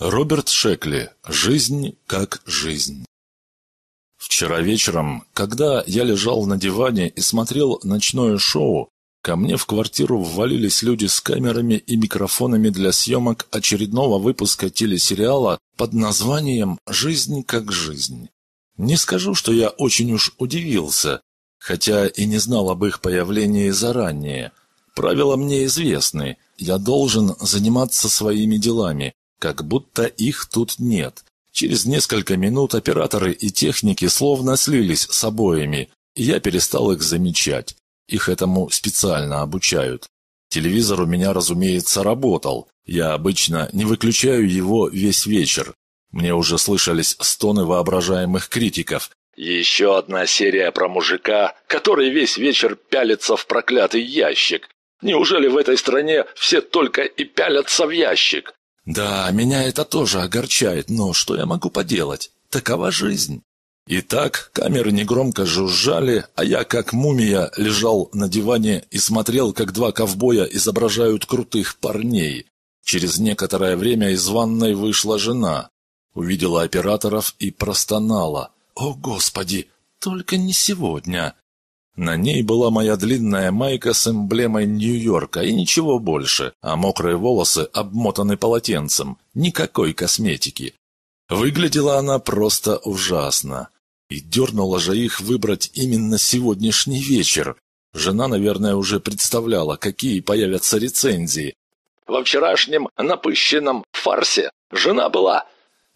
Роберт Шекли. Жизнь как жизнь. Вчера вечером, когда я лежал на диване и смотрел ночное шоу, ко мне в квартиру ввалились люди с камерами и микрофонами для съемок очередного выпуска телесериала под названием «Жизнь как жизнь». Не скажу, что я очень уж удивился, хотя и не знал об их появлении заранее. Правила мне известны, я должен заниматься своими делами, как будто их тут нет. Через несколько минут операторы и техники словно слились с обоями, и я перестал их замечать. Их этому специально обучают. Телевизор у меня, разумеется, работал. Я обычно не выключаю его весь вечер. Мне уже слышались стоны воображаемых критиков. «Еще одна серия про мужика, который весь вечер пялится в проклятый ящик. Неужели в этой стране все только и пялятся в ящик?» Да, меня это тоже огорчает, но что я могу поделать? Такова жизнь. Итак, камеры негромко жужжали, а я, как мумия, лежал на диване и смотрел, как два ковбоя изображают крутых парней. Через некоторое время из ванной вышла жена, увидела операторов и простонала. «О, Господи! Только не сегодня!» На ней была моя длинная майка с эмблемой Нью-Йорка и ничего больше, а мокрые волосы обмотаны полотенцем, никакой косметики. Выглядела она просто ужасно. И дернула же их выбрать именно сегодняшний вечер. Жена, наверное, уже представляла, какие появятся рецензии. Во вчерашнем напыщенном фарсе жена была...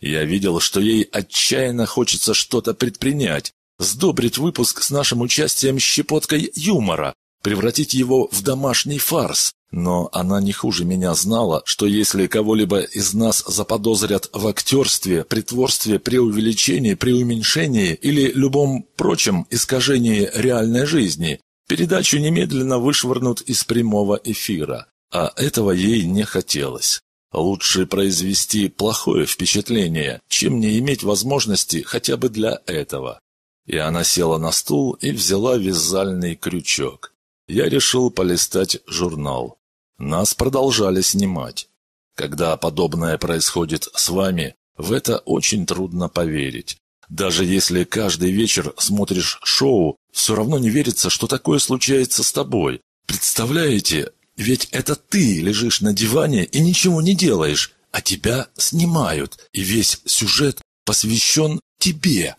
Я видел, что ей отчаянно хочется что-то предпринять, сдобрить выпуск с нашим участием щепоткой юмора, превратить его в домашний фарс. Но она не хуже меня знала, что если кого-либо из нас заподозрят в актерстве, притворстве, преувеличении, преуменьшении или любом прочем искажении реальной жизни, передачу немедленно вышвырнут из прямого эфира. А этого ей не хотелось. Лучше произвести плохое впечатление, чем не иметь возможности хотя бы для этого. И она села на стул и взяла вязальный крючок. Я решил полистать журнал. Нас продолжали снимать. Когда подобное происходит с вами, в это очень трудно поверить. Даже если каждый вечер смотришь шоу, все равно не верится, что такое случается с тобой. Представляете, ведь это ты лежишь на диване и ничего не делаешь, а тебя снимают, и весь сюжет посвящен тебе.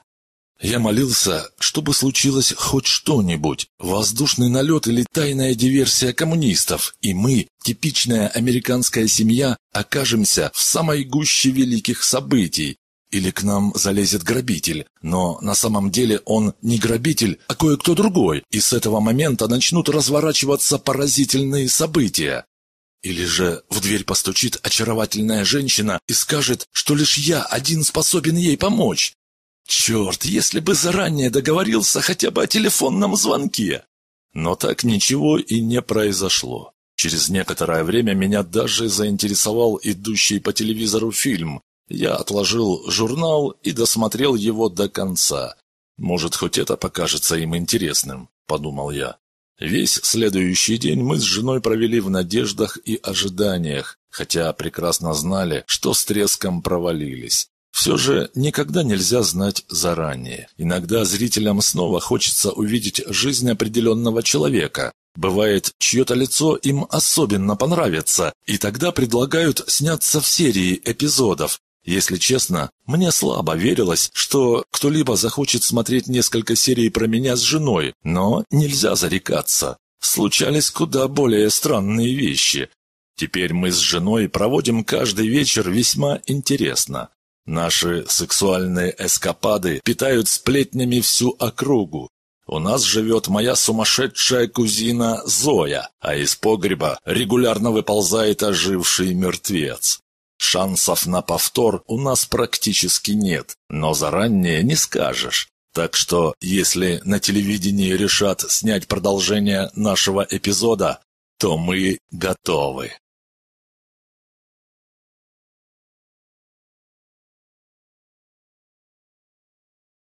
Я молился, чтобы случилось хоть что-нибудь, воздушный налет или тайная диверсия коммунистов, и мы, типичная американская семья, окажемся в самой гуще великих событий. Или к нам залезет грабитель, но на самом деле он не грабитель, а кое-кто другой, и с этого момента начнут разворачиваться поразительные события. Или же в дверь постучит очаровательная женщина и скажет, что лишь я один способен ей помочь, Черт, если бы заранее договорился хотя бы о телефонном звонке! Но так ничего и не произошло. Через некоторое время меня даже заинтересовал идущий по телевизору фильм. Я отложил журнал и досмотрел его до конца. Может, хоть это покажется им интересным, подумал я. Весь следующий день мы с женой провели в надеждах и ожиданиях, хотя прекрасно знали, что с треском провалились. Все же никогда нельзя знать заранее. Иногда зрителям снова хочется увидеть жизнь определенного человека. Бывает, чье-то лицо им особенно понравится, и тогда предлагают сняться в серии эпизодов. Если честно, мне слабо верилось, что кто-либо захочет смотреть несколько серий про меня с женой, но нельзя зарекаться. Случались куда более странные вещи. Теперь мы с женой проводим каждый вечер весьма интересно. Наши сексуальные эскапады питают сплетнями всю округу. У нас живет моя сумасшедшая кузина Зоя, а из погреба регулярно выползает оживший мертвец. Шансов на повтор у нас практически нет, но заранее не скажешь. Так что, если на телевидении решат снять продолжение нашего эпизода, то мы готовы.